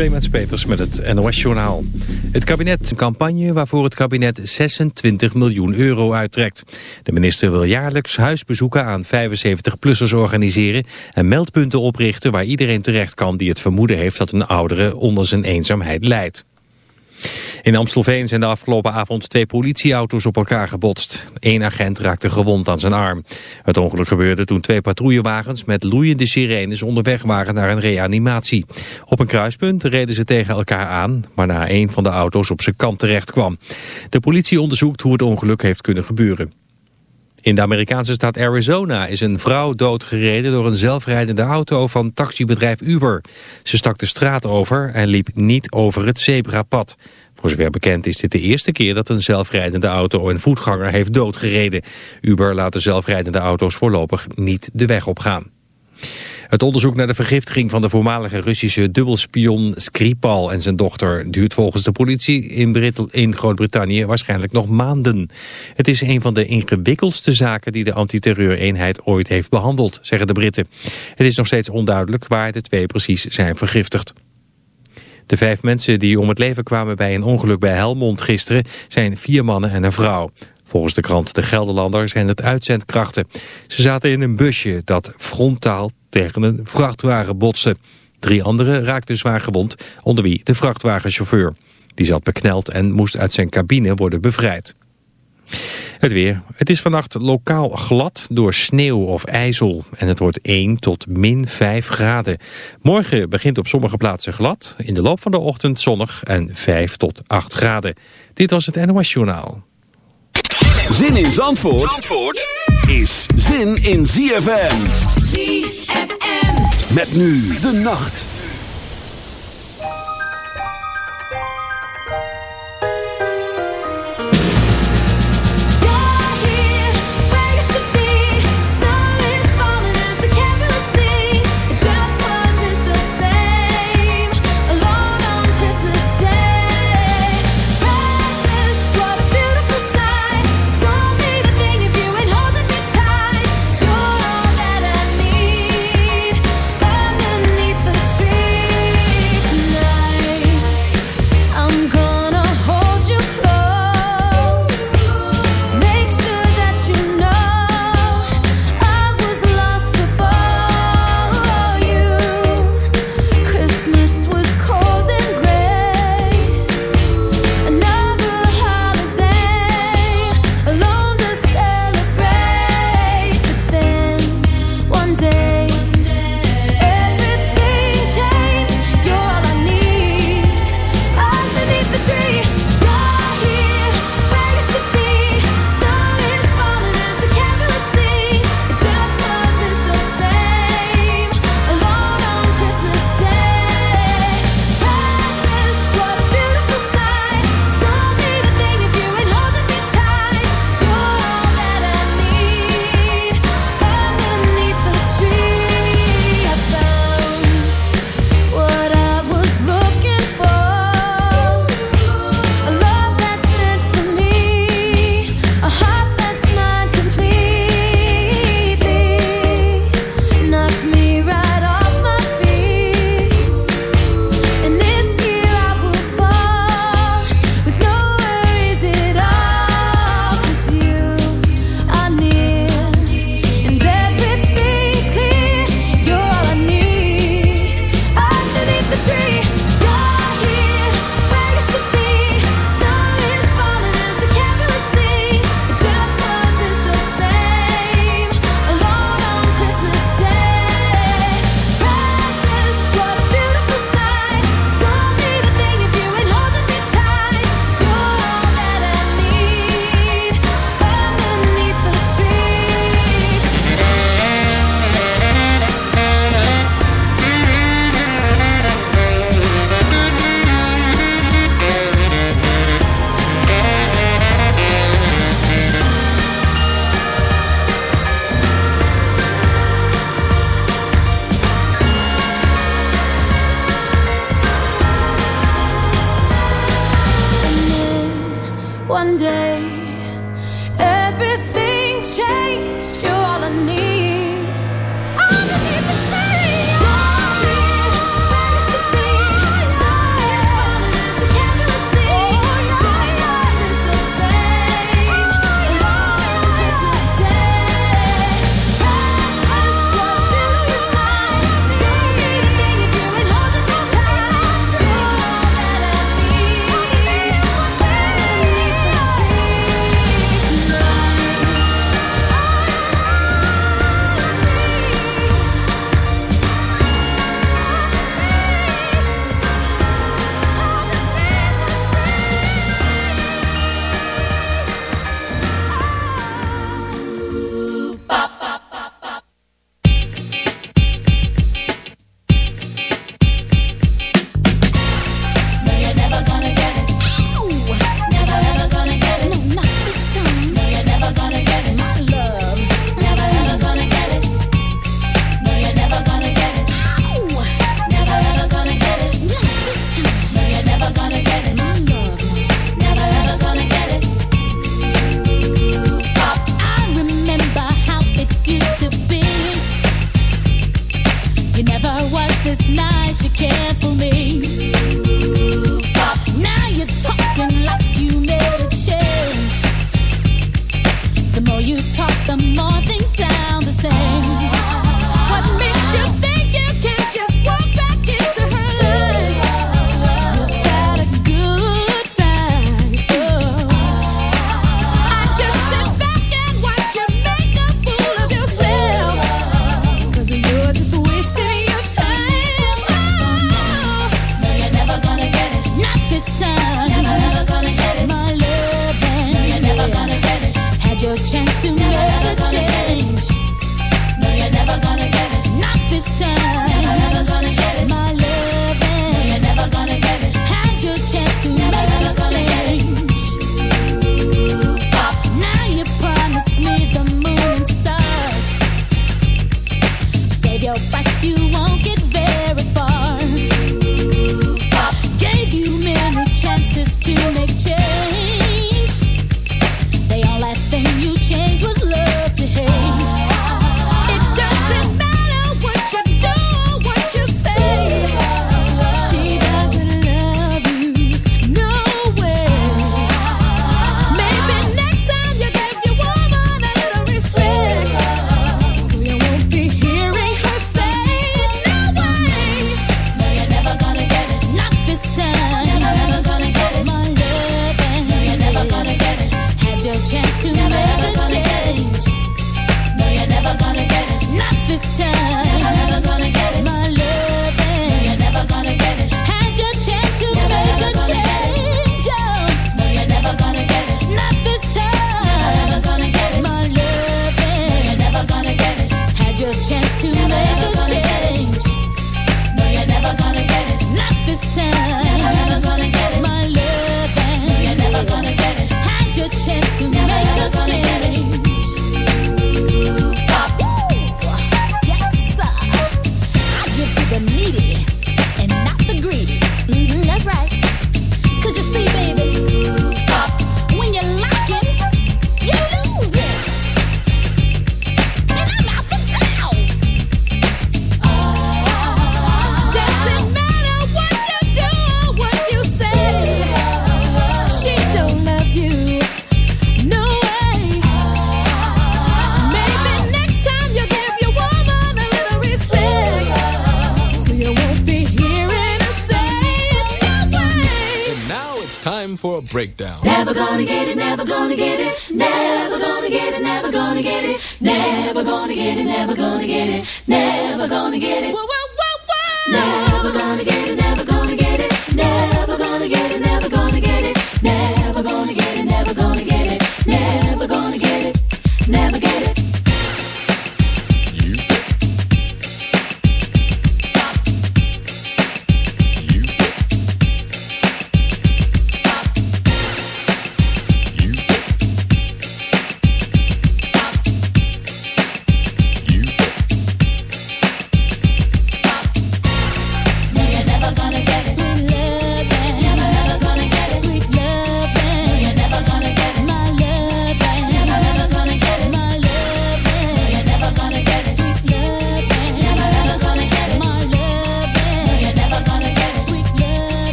Clemens met het NOS-journaal. Het kabinet een campagne waarvoor het kabinet 26 miljoen euro uittrekt. De minister wil jaarlijks huisbezoeken aan 75-plussers organiseren... en meldpunten oprichten waar iedereen terecht kan die het vermoeden heeft... dat een oudere onder zijn eenzaamheid leidt. In Amstelveen zijn de afgelopen avond twee politieauto's op elkaar gebotst. Eén agent raakte gewond aan zijn arm. Het ongeluk gebeurde toen twee patrouillewagens met loeiende sirenes onderweg waren naar een reanimatie. Op een kruispunt reden ze tegen elkaar aan, waarna een van de auto's op zijn kant terecht kwam. De politie onderzoekt hoe het ongeluk heeft kunnen gebeuren. In de Amerikaanse staat Arizona is een vrouw doodgereden door een zelfrijdende auto van taxibedrijf Uber. Ze stak de straat over en liep niet over het zebrapad. Voor zover bekend is dit de eerste keer dat een zelfrijdende auto een voetganger heeft doodgereden. Uber laat de zelfrijdende auto's voorlopig niet de weg opgaan. Het onderzoek naar de vergiftiging van de voormalige Russische dubbelspion Skripal en zijn dochter duurt volgens de politie in, in Groot-Brittannië waarschijnlijk nog maanden. Het is een van de ingewikkeldste zaken die de antiterreureenheid ooit heeft behandeld, zeggen de Britten. Het is nog steeds onduidelijk waar de twee precies zijn vergiftigd. De vijf mensen die om het leven kwamen bij een ongeluk bij Helmond gisteren zijn vier mannen en een vrouw. Volgens de krant De Gelderlander zijn het uitzendkrachten. Ze zaten in een busje dat frontaal tegen een vrachtwagen botste. Drie anderen raakten zwaar gewond, onder wie de vrachtwagenchauffeur. Die zat bekneld en moest uit zijn cabine worden bevrijd. Het weer. Het is vannacht lokaal glad door sneeuw of ijzel. En het wordt 1 tot min 5 graden. Morgen begint op sommige plaatsen glad. In de loop van de ochtend zonnig en 5 tot 8 graden. Dit was het NOS Journaal. Zin in Zandvoort, Zandvoort is zin in ZFM. ZFM. Met nu de nacht.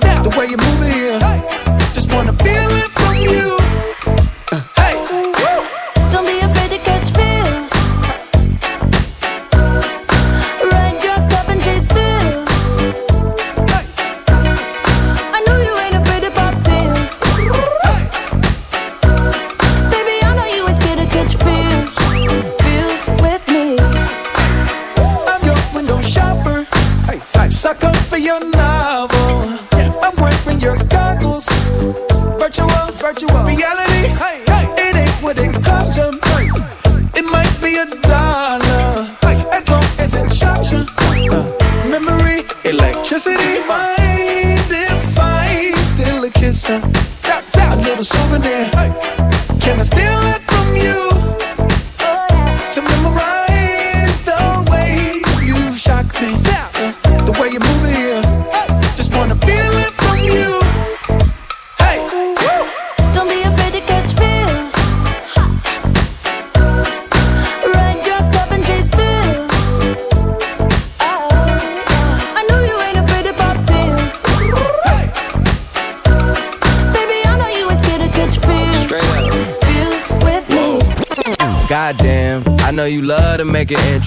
Memorize the way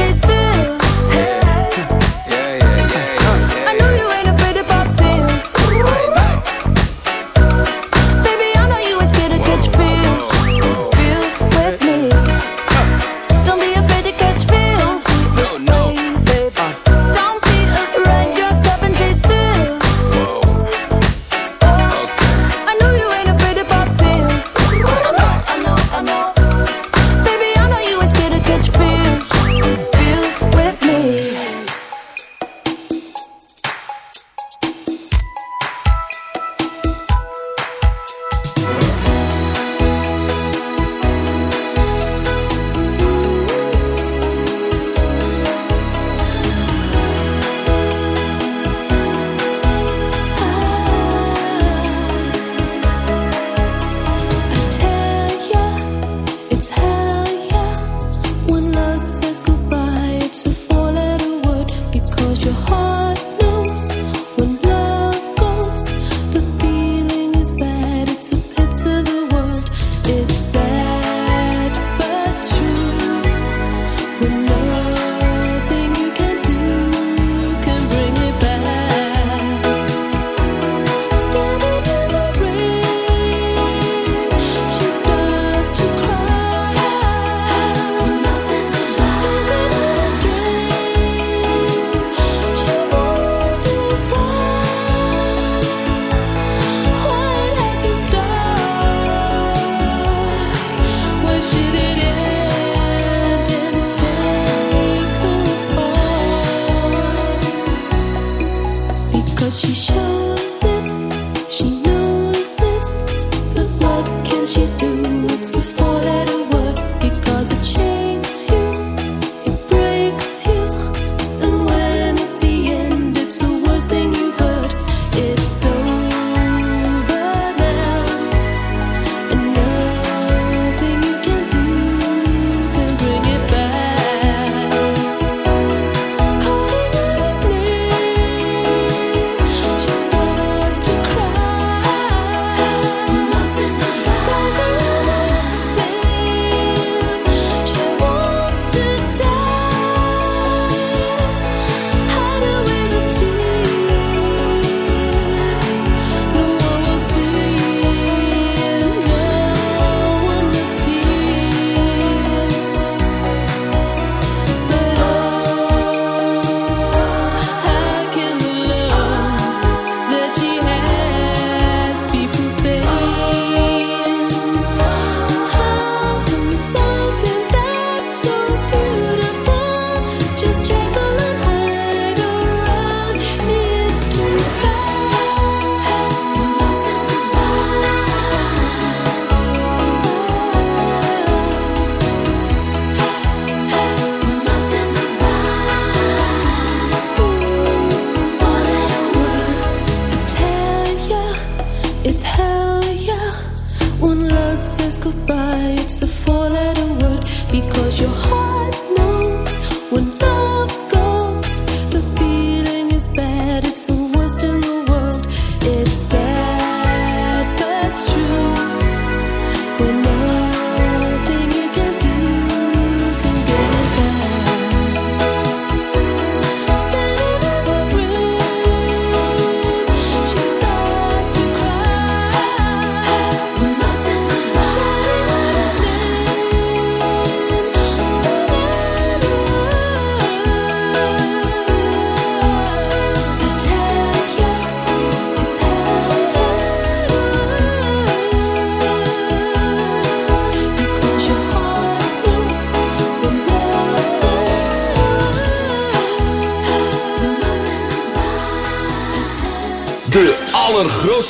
chase grootste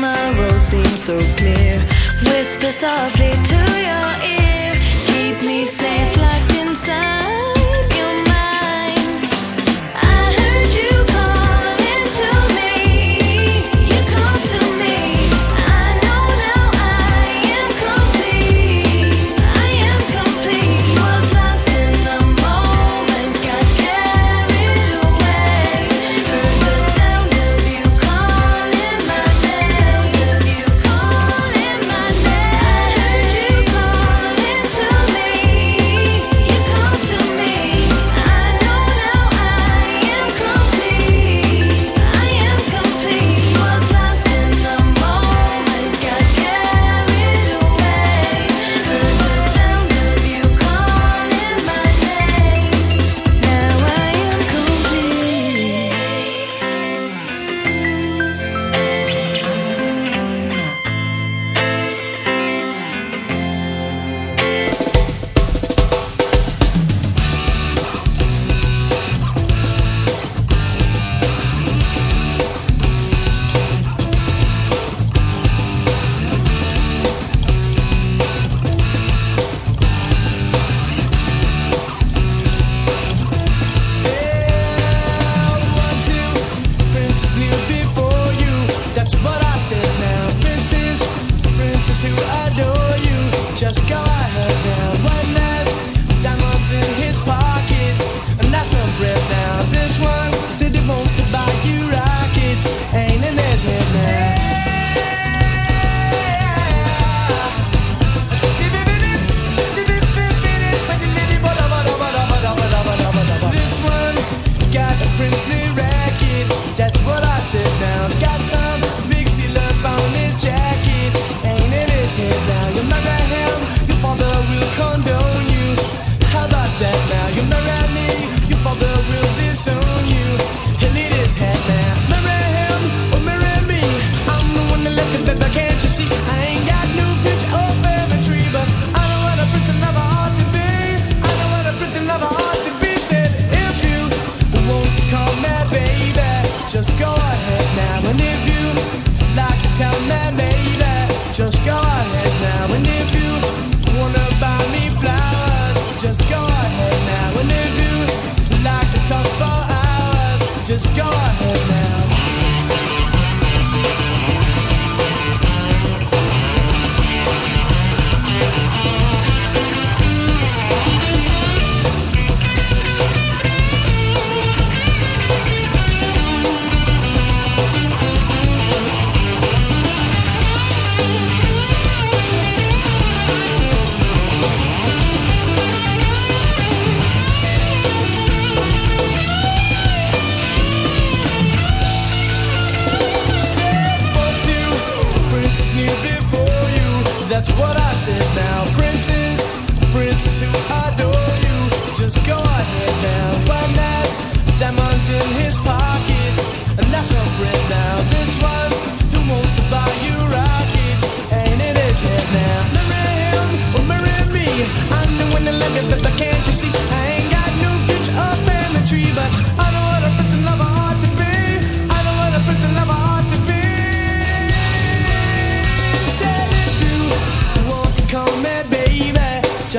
tomorrow seems so clear. Whisper softly to your ear, keep me safe.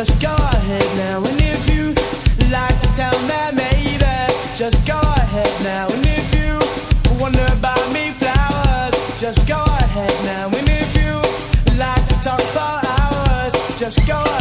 just go ahead now. And if you like to tell me, maybe just go ahead now. And if you wonder about me, flowers, just go ahead now. And if you like to talk for hours, just go ahead.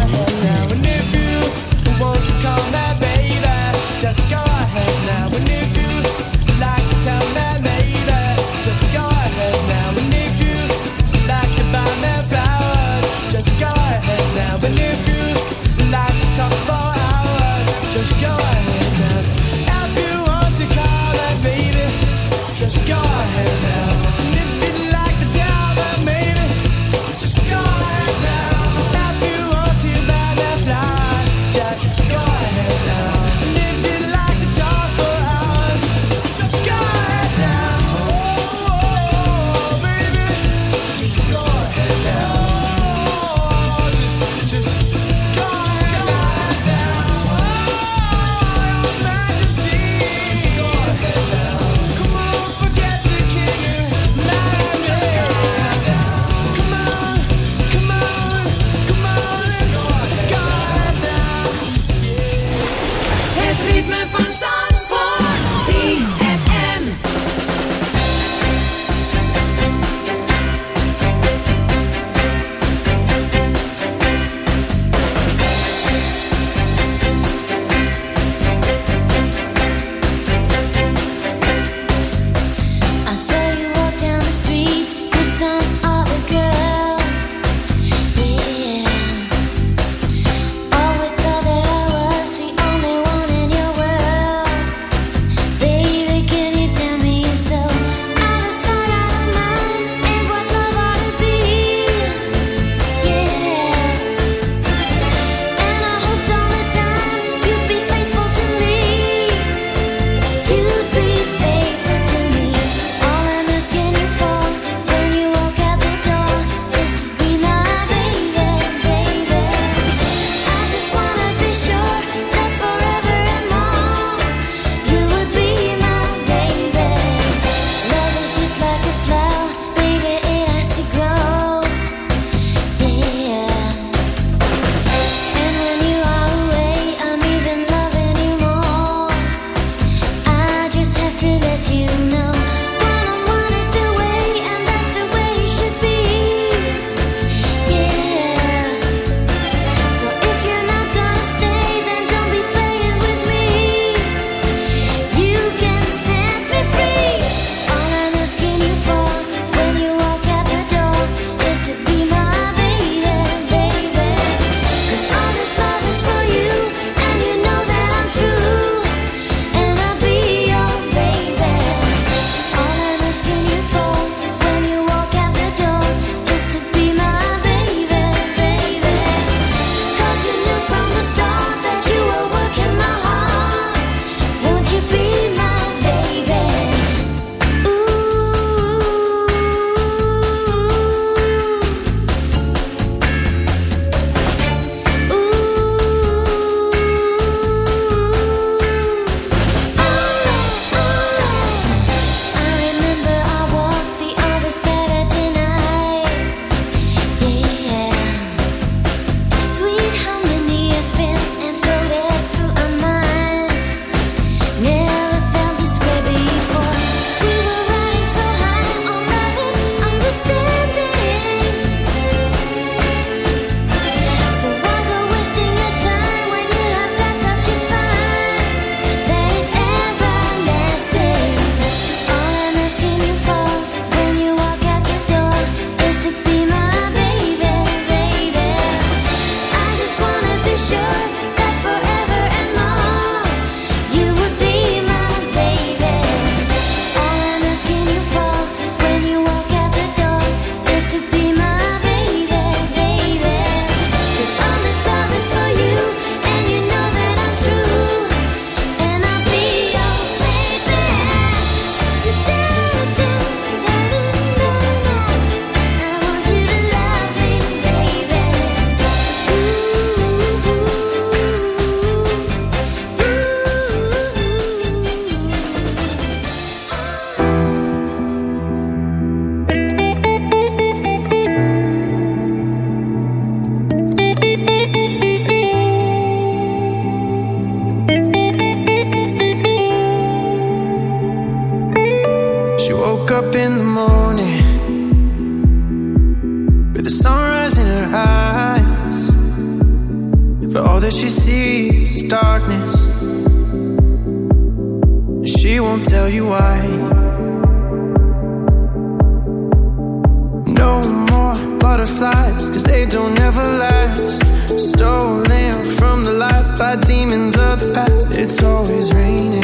It's always raining.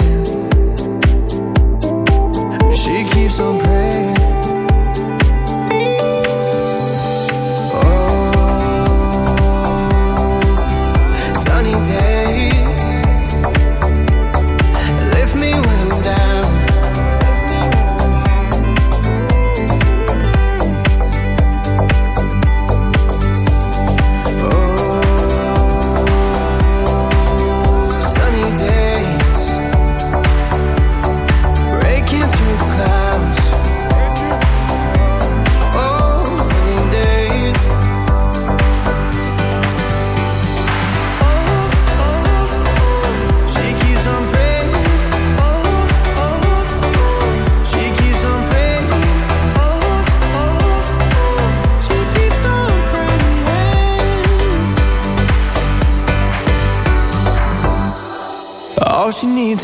She keeps on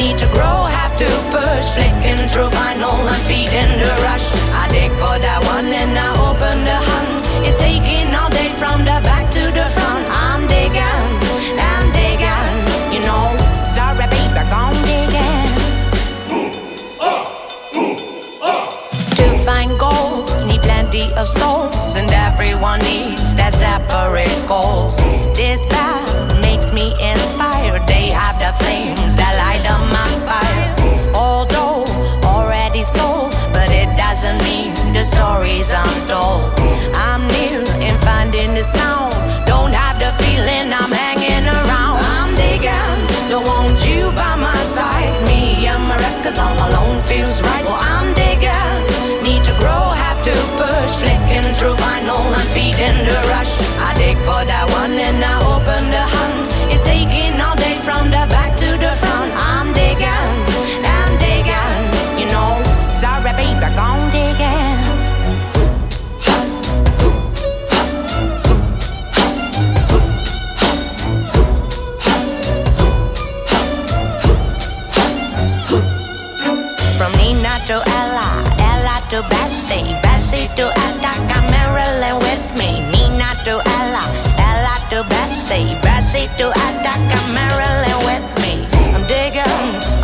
need to grow, have to push. Flicking through vinyl and feeding the rush. I dig for that one and I open the hunt. It's taking all day from the back to the front. I'm digging, I'm digging, you know. Sorry, baby, gone digging. To find gold, need plenty of souls, and everyone needs that separate goal. This path me inspired. They have the flames that light up my fire. Although already sold, but it doesn't mean the story's untold. To Bessie, Bessie to Attica, Marilyn with me. I'm digging,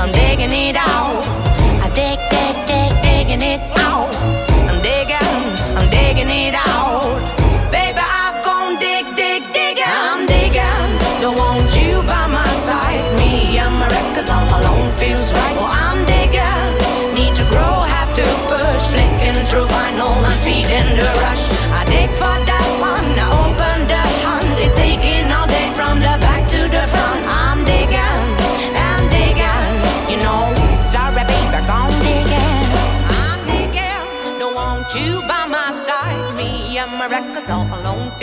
I'm digging it out.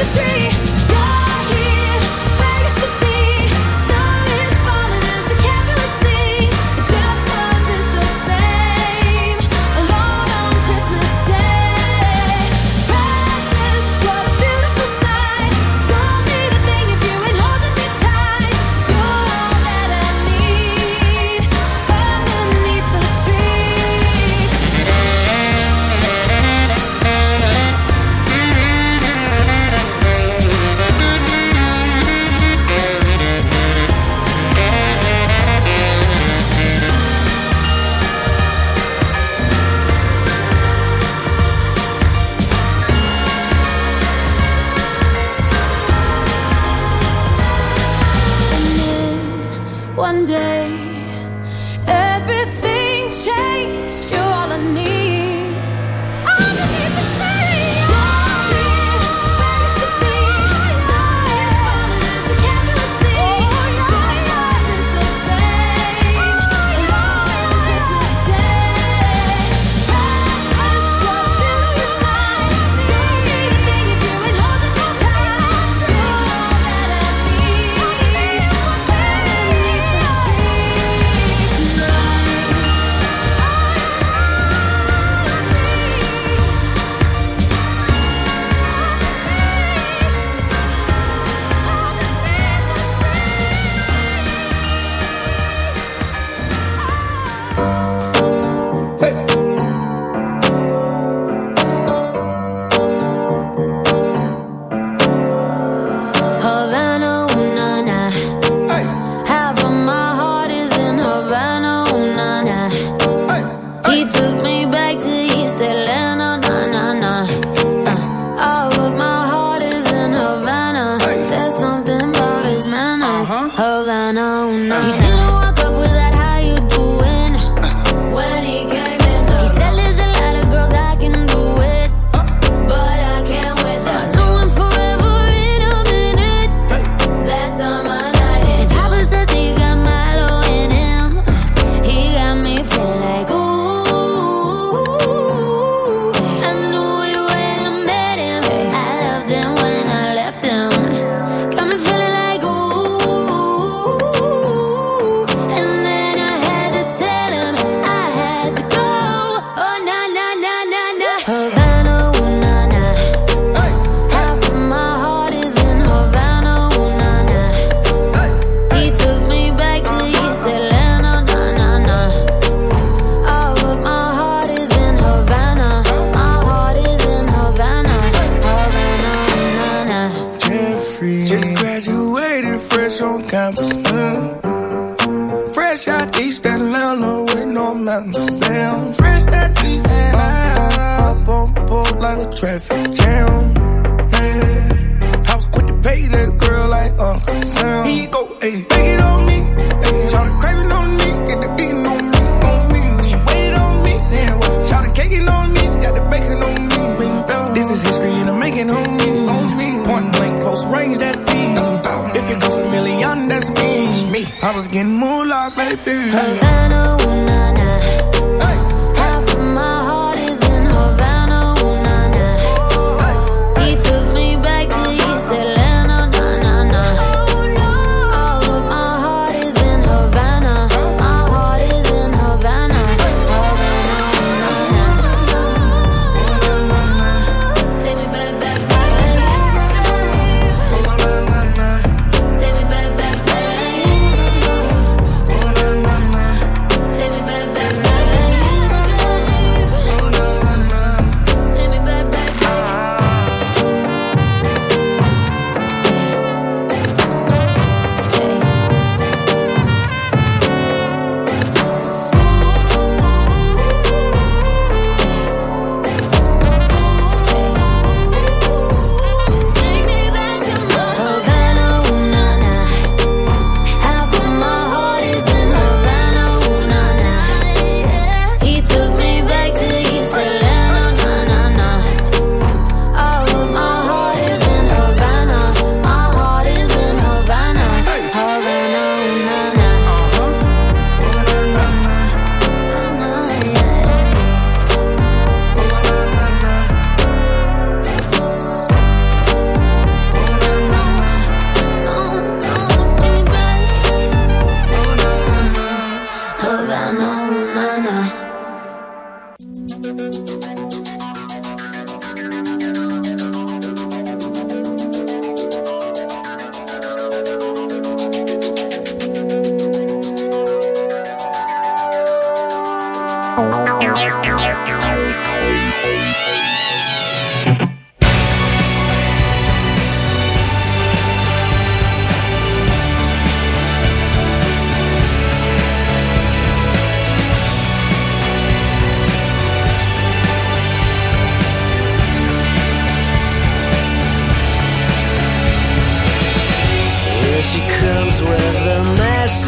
the shade.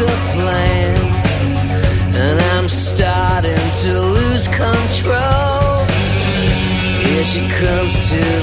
A plan, and I'm starting to lose control. Here she comes to